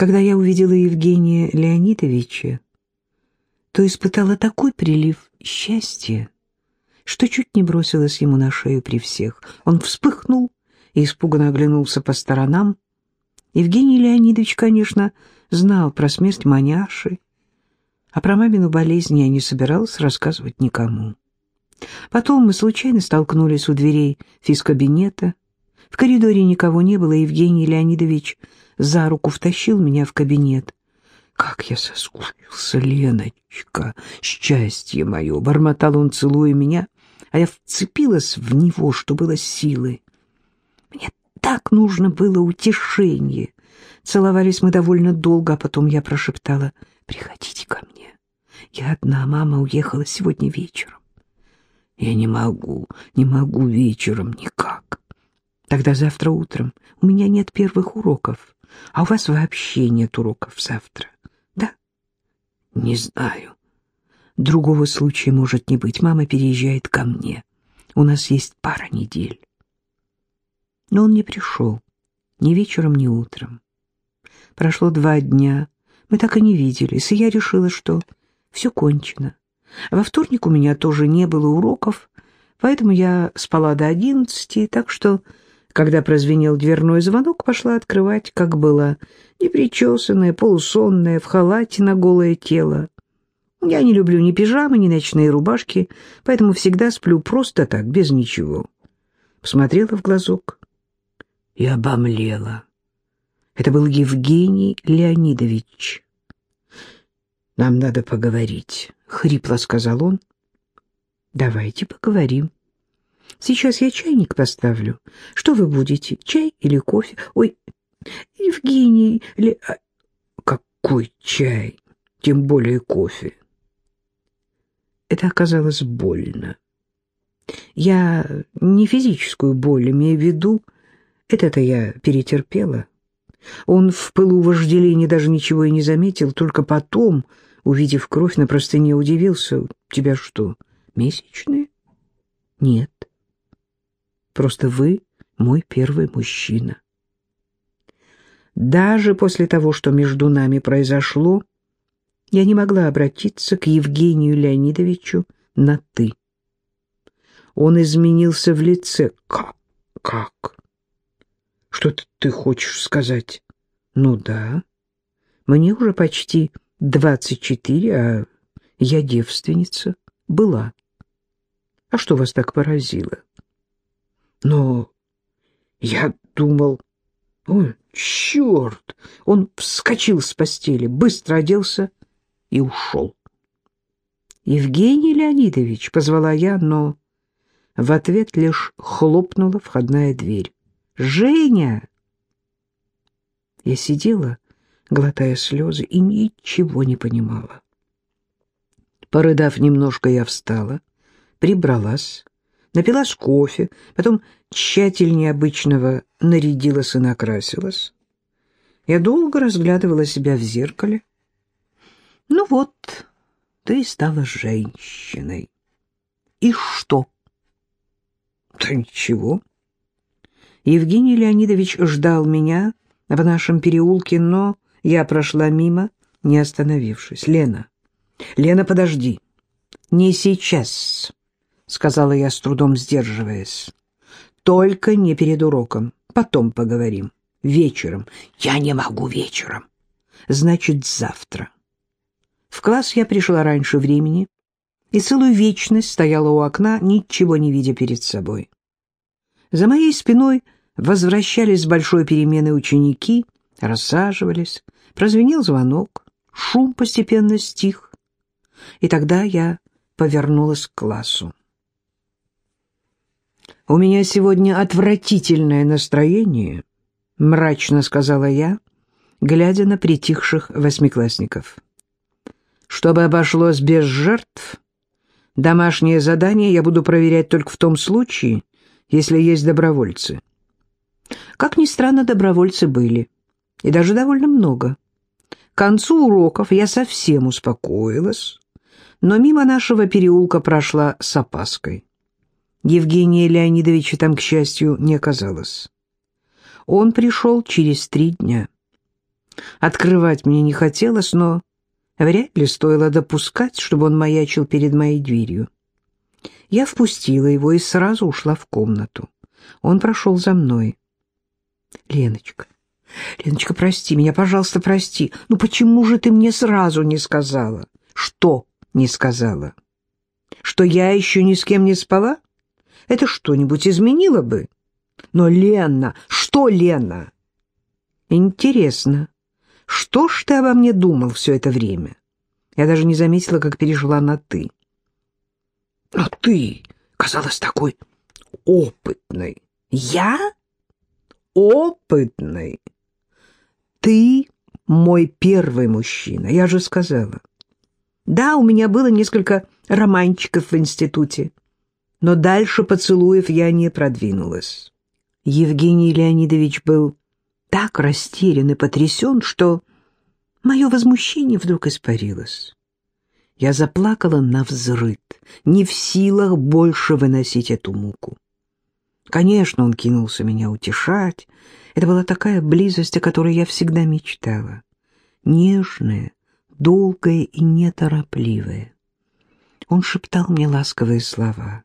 Когда я увидела Евгения Леонидовича, то испытала такой прилив счастья, что чуть не бросилась ему на шею при всех. Он вспыхнул и испуганно оглянулся по сторонам. Евгений Леонидович, конечно, знал про смерть маняши, а про мамину болезнь я не собиралась рассказывать никому. Потом мы случайно столкнулись у дверей физкабинета. В коридоре никого не было, Евгений Леонидович за руку втащил меня в кабинет. «Как я соскучился, Леночка! Счастье мое!» — бормотал он, целуя меня, а я вцепилась в него, что было силы. Мне так нужно было утешение. Целовались мы довольно долго, а потом я прошептала «Приходите ко мне. Я одна, мама уехала сегодня вечером». «Я не могу, не могу вечером никак». «Тогда завтра утром. У меня нет первых уроков, а у вас вообще нет уроков завтра». «Да?» «Не знаю. Другого случая может не быть. Мама переезжает ко мне. У нас есть пара недель». Но он не пришел. Ни вечером, ни утром. Прошло два дня. Мы так и не виделись, и я решила, что все кончено. Во вторник у меня тоже не было уроков, поэтому я спала до одиннадцати, так что, когда прозвенел дверной звонок, пошла открывать, как была, непричесанная, полусонная, в халате на голое тело. Я не люблю ни пижамы, ни ночные рубашки, поэтому всегда сплю просто так, без ничего. Посмотрела в глазок и обомлела. Это был Евгений Леонидович. «Нам надо поговорить», — хрипло сказал он. «Давайте поговорим. Сейчас я чайник поставлю. Что вы будете, чай или кофе? Ой, Евгений, ли... А, какой чай? Тем более кофе». Это оказалось больно. Я не физическую боль имею в виду, это-то я перетерпела. Он в пылу вожделения даже ничего и не заметил, только потом, увидев кровь на простыне, удивился. «Тебя что, месячные?» «Нет. Просто вы мой первый мужчина». Даже после того, что между нами произошло, я не могла обратиться к Евгению Леонидовичу на «ты». Он изменился в лице. «Как? Как?» Что ты хочешь сказать? Ну да. Мне уже почти двадцать четыре, а я девственница. Была. А что вас так поразило? Но я думал... О, черт! Он вскочил с постели, быстро оделся и ушел. «Евгений Леонидович», — позвала я, но в ответ лишь хлопнула входная дверь. Женя!» Я сидела, глотая слезы, и ничего не понимала. Порыдав немножко, я встала, прибралась, напилась кофе, потом тщательнее обычного нарядилась и накрасилась. Я долго разглядывала себя в зеркале. Ну вот, ты стала женщиной. И что? Да ничего. Евгений Леонидович ждал меня в нашем переулке, но я прошла мимо, не остановившись. «Лена, Лена, подожди». «Не сейчас», — сказала я, с трудом сдерживаясь. «Только не перед уроком. Потом поговорим. Вечером. Я не могу вечером. Значит, завтра». В класс я пришла раньше времени и целую вечность стояла у окна, ничего не видя перед собой. За моей спиной возвращались с большой перемены ученики, рассаживались, прозвенел звонок, шум постепенно стих. И тогда я повернулась к классу. «У меня сегодня отвратительное настроение», — мрачно сказала я, глядя на притихших восьмиклассников. «Чтобы обошлось без жертв, домашнее задание я буду проверять только в том случае, если есть добровольцы. Как ни странно, добровольцы были, и даже довольно много. К концу уроков я совсем успокоилась, но мимо нашего переулка прошла с опаской. Евгения Леонидовича там, к счастью, не оказалось. Он пришел через три дня. Открывать мне не хотелось, но вряд ли стоило допускать, чтобы он маячил перед моей дверью. Я впустила его и сразу ушла в комнату. Он прошел за мной. «Леночка, Леночка, прости меня, пожалуйста, прости. Ну почему же ты мне сразу не сказала?» «Что не сказала?» «Что я еще ни с кем не спала? Это что-нибудь изменило бы?» «Но Лена, что Лена?» «Интересно, что ж ты обо мне думал все это время?» Я даже не заметила, как перешла на «ты». «Но ты казалась такой опытной». «Я? Опытной?» «Ты мой первый мужчина, я же сказала. Да, у меня было несколько романчиков в институте, но дальше поцелуев я не продвинулась». Евгений Леонидович был так растерян и потрясен, что мое возмущение вдруг испарилось. Я заплакала на взрыд, не в силах больше выносить эту муку. Конечно, он кинулся меня утешать. Это была такая близость, о которой я всегда мечтала. Нежная, долгая и неторопливая. Он шептал мне ласковые слова.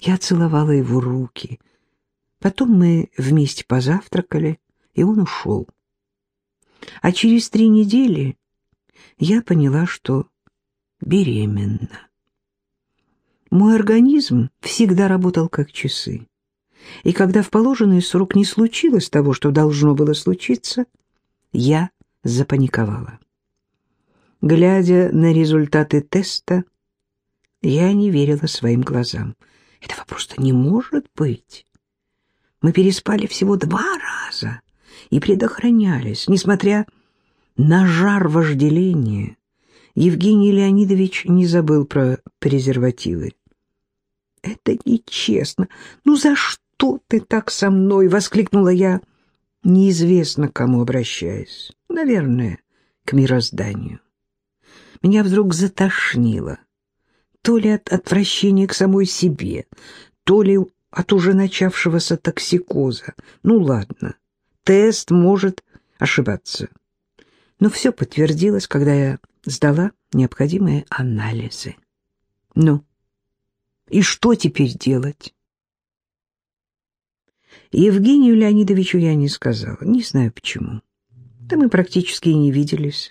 Я целовала его руки. Потом мы вместе позавтракали, и он ушел. А через три недели я поняла, что беременна. Мой организм всегда работал как часы. И когда в положенный срок не случилось того, что должно было случиться, я запаниковала. Глядя на результаты теста, я не верила своим глазам. Этого просто не может быть. Мы переспали всего два раза и предохранялись, несмотря на жар вожделения. Евгений Леонидович не забыл про презервативы. «Это нечестно. Ну за что ты так со мной?» — воскликнула я, неизвестно к кому обращаясь. Наверное, к мирозданию. Меня вдруг затошнило. То ли от отвращения к самой себе, то ли от уже начавшегося токсикоза. Ну ладно, тест может ошибаться. Но все подтвердилось, когда я сдала необходимые анализы. Ну, и что теперь делать? Евгению Леонидовичу я не сказала, не знаю почему. Да мы практически и не виделись.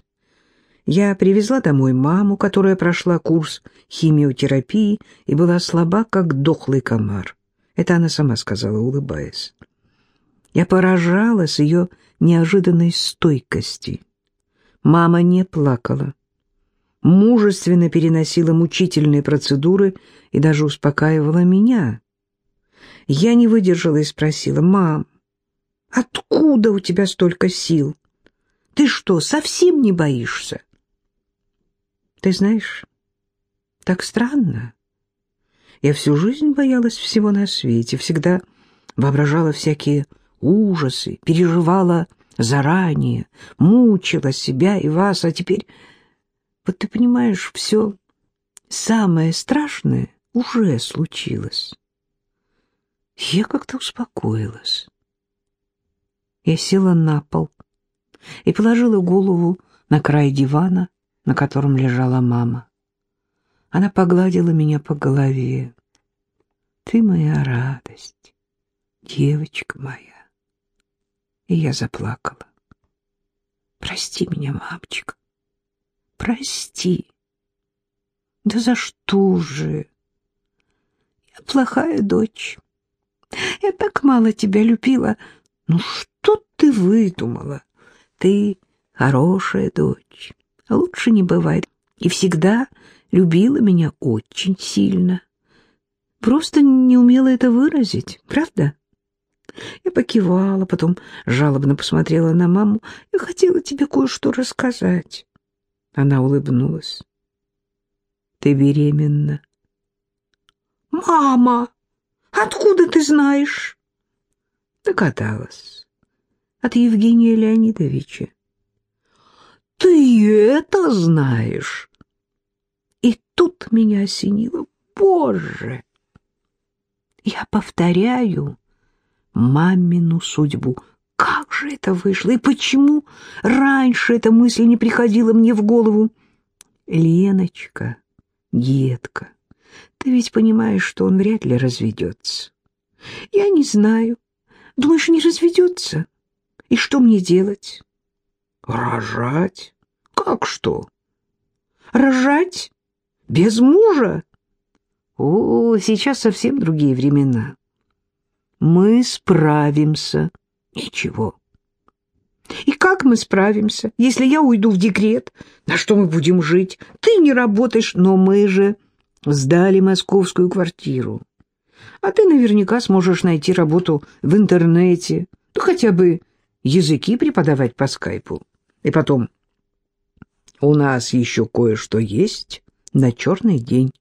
Я привезла домой маму, которая прошла курс химиотерапии и была слаба, как дохлый комар. Это она сама сказала, улыбаясь. Я поражалась ее неожиданной стойкости. Мама не плакала, мужественно переносила мучительные процедуры и даже успокаивала меня. Я не выдержала и спросила, «Мам, откуда у тебя столько сил? Ты что, совсем не боишься?» «Ты знаешь, так странно. Я всю жизнь боялась всего на свете, всегда воображала всякие ужасы, переживала заранее, мучила себя и вас, а теперь, вот ты понимаешь, все самое страшное уже случилось. Я как-то успокоилась. Я села на пол и положила голову на край дивана, на котором лежала мама. Она погладила меня по голове. «Ты моя радость, девочка моя». И я заплакала. «Прости меня, мамочка, прости». «Да за что же?» «Я плохая дочь. Я так мало тебя любила. Ну что ты выдумала? Ты хорошая дочь. Лучше не бывает. И всегда любила меня очень сильно. Просто не умела это выразить, правда? Я покивала, потом жалобно посмотрела на маму. Я хотела тебе кое-что рассказать. Она улыбнулась. Ты беременна. Мама, откуда ты знаешь? Догадалась. От Евгения Леонидовича. Ты это знаешь? И тут меня осенило. Боже! Я повторяю мамину судьбу Как же это вышло? И почему раньше эта мысль не приходила мне в голову? Леночка, детка, ты ведь понимаешь, что он вряд ли разведется. Я не знаю. Думаешь, не разведется? И что мне делать? Рожать? Как что? Рожать? Без мужа? О, сейчас совсем другие времена. Мы справимся. Ничего. И как мы справимся, если я уйду в декрет? На что мы будем жить? Ты не работаешь, но мы же сдали московскую квартиру. А ты наверняка сможешь найти работу в интернете, ну хотя бы языки преподавать по скайпу. И потом, у нас еще кое-что есть на черный день.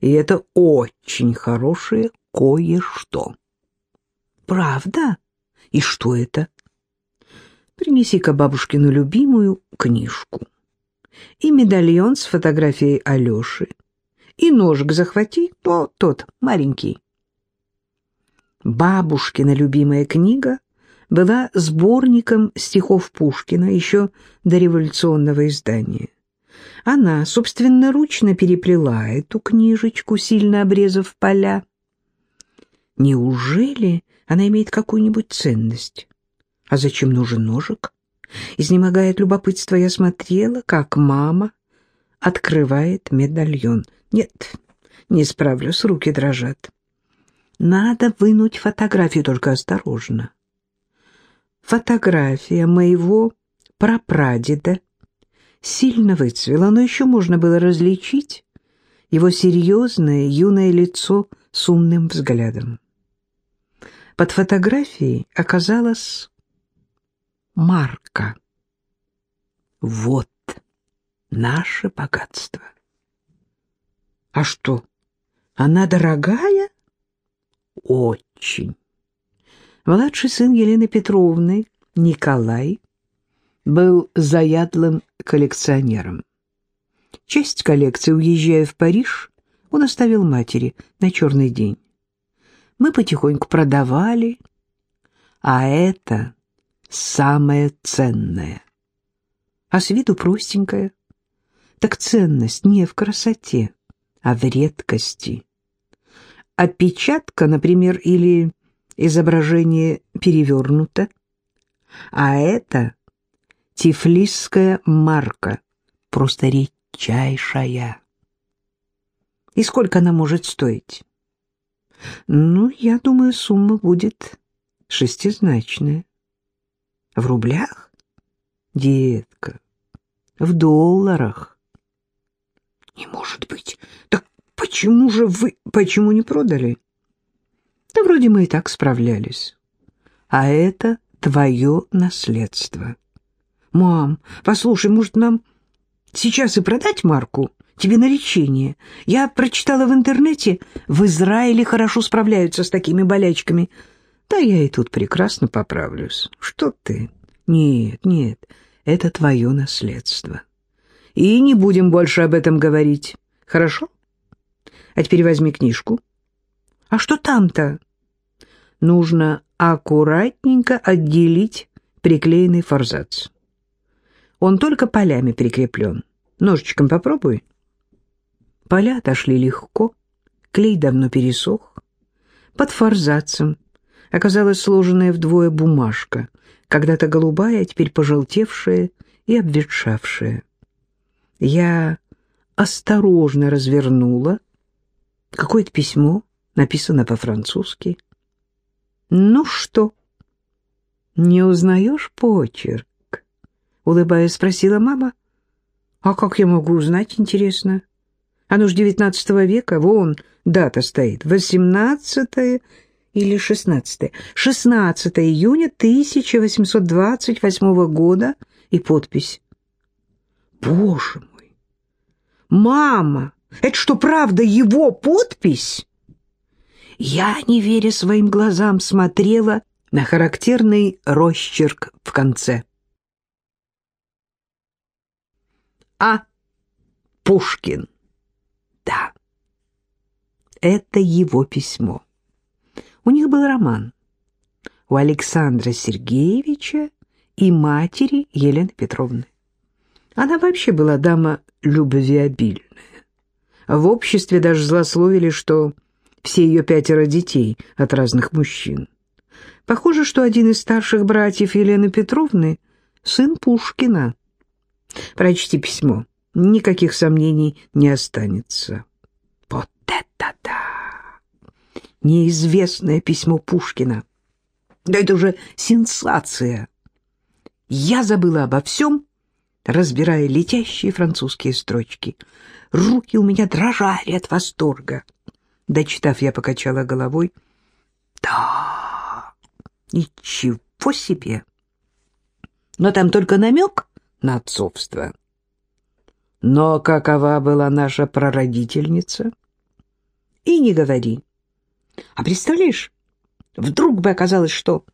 И это очень хорошее кое-что. Правда? И что это? Принеси-ка бабушкину любимую книжку. И медальон с фотографией Алеши. И ножик захвати, то тот, маленький. Бабушкина любимая книга была сборником стихов Пушкина еще до революционного издания. Она собственноручно переплела эту книжечку, сильно обрезав поля. Неужели она имеет какую-нибудь ценность? А зачем нужен ножик? Изнемогает любопытство, я смотрела, как мама открывает медальон. Нет, не справлюсь, руки дрожат. Надо вынуть фотографию, только осторожно. Фотография моего прапрадеда сильно выцвела, но еще можно было различить его серьезное юное лицо с умным взглядом. Под фотографией оказалась марка. Вот наше богатство. А что, она дорогая? Очень. Младший сын Елены Петровны, Николай, был заядлым коллекционером. Часть коллекции, уезжая в Париж, он оставил матери на черный день. Мы потихоньку продавали, а это самое ценное. А с виду простенькое. Так ценность не в красоте, а в редкости. Опечатка, например, или изображение перевернуто, а это Тифлисская марка, просто редчайшая. И сколько она может стоить? Ну, я думаю, сумма будет шестизначная. В рублях? Детка, в долларах. Не может быть. Так почему же вы... Почему не продали? Да вроде мы и так справлялись. А это твое наследство. «Мам, послушай, может, нам сейчас и продать марку? Тебе на лечение. Я прочитала в интернете, в Израиле хорошо справляются с такими болячками. Да я и тут прекрасно поправлюсь. Что ты? Нет, нет, это твое наследство. И не будем больше об этом говорить. Хорошо? А теперь возьми книжку. А что там-то? Нужно аккуратненько отделить приклеенный форзац. Он только полями прикреплен. Ножичком попробуй. Поля отошли легко, клей давно пересох. Под форзацем оказалась сложенная вдвое бумажка, когда-то голубая, а теперь пожелтевшая и обветшавшая. Я осторожно развернула. Какое-то письмо, написано по-французски. «Ну что, не узнаешь почерк?» улыбаясь, спросила мама. «А как я могу узнать, интересно? Оно ж девятнадцатого века, вон дата стоит, восемнадцатое или шестнадцатое. Шестнадцатое июня 1828 года и подпись. Боже мой! Мама, это что, правда его подпись?» Я, не веря своим глазам, смотрела на характерный росчерк в конце. А. Пушкин. Да. Это его письмо. У них был роман. у Александра Сергеевича и матери Елены Петровны. Она вообще была дама любвеобильная. В обществе даже злословили, что все ее пятеро детей от разных мужчин. Похоже, что один из старших братьев Елены Петровны — сын Пушкина. Прочти письмо, никаких сомнений не останется. Вот это да! Неизвестное письмо Пушкина. Да это уже сенсация. Я забыла обо всем, разбирая летящие французские строчки. Руки у меня дрожали от восторга. Дочитав, я покачала головой. Да, ничего себе! Но там только намек на отцовство. Но какова была наша прародительница? И не говори. А представляешь, вдруг бы оказалось, что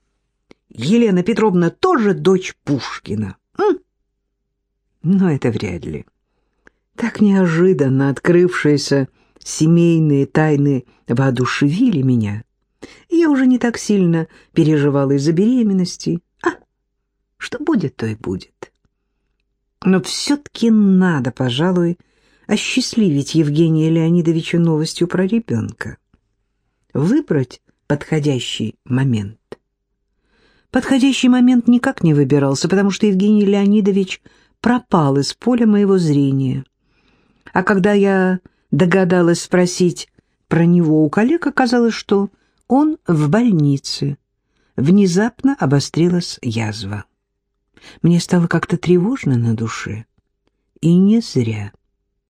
Елена Петровна тоже дочь Пушкина. М? Но это вряд ли. Так неожиданно открывшиеся семейные тайны воодушевили меня. Я уже не так сильно переживала из-за беременности. А, что будет, то и будет. Но все-таки надо, пожалуй, осчастливить Евгения Леонидовича новостью про ребенка. Выбрать подходящий момент. Подходящий момент никак не выбирался, потому что Евгений Леонидович пропал из поля моего зрения. А когда я догадалась спросить про него у коллег, оказалось, что он в больнице. Внезапно обострилась язва. Мне стало как-то тревожно на душе. И не зря.